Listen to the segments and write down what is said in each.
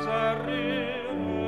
miserere.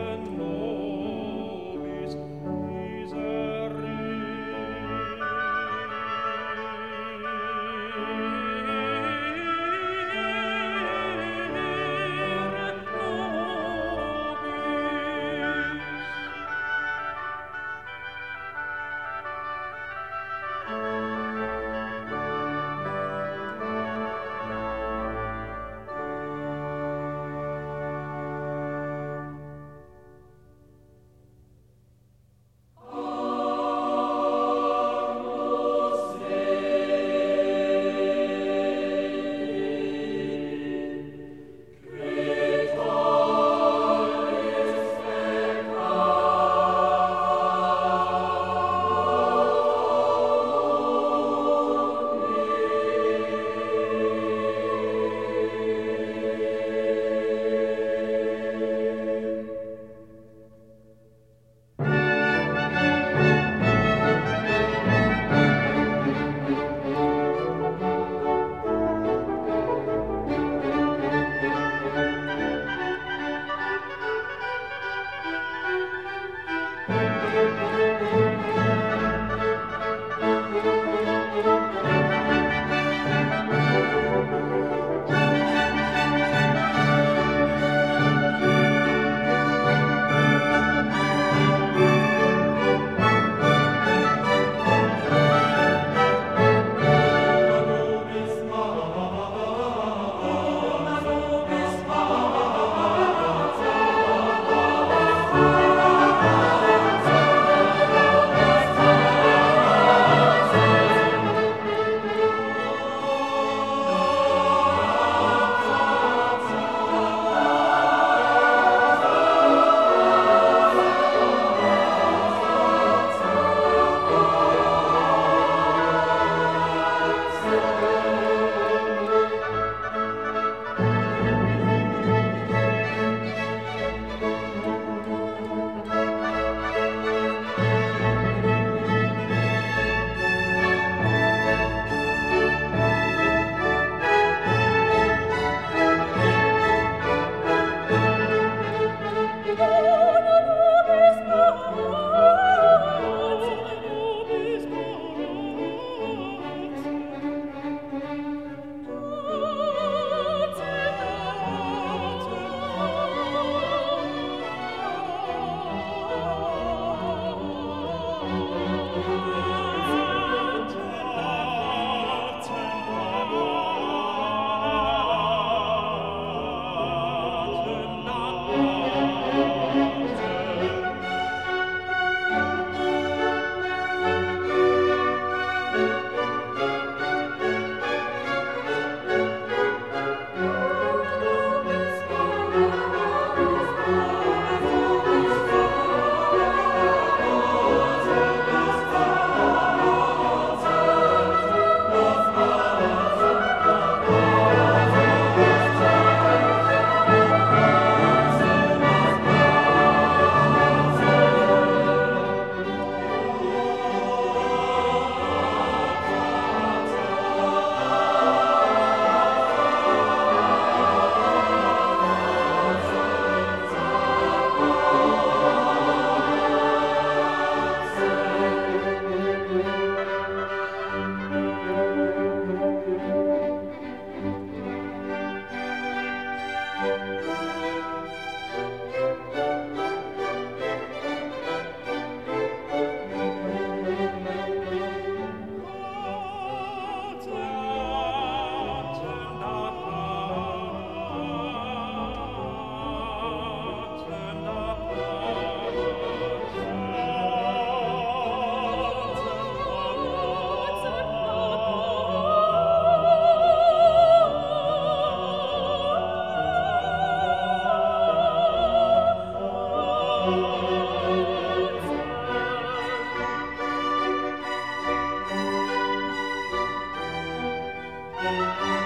Música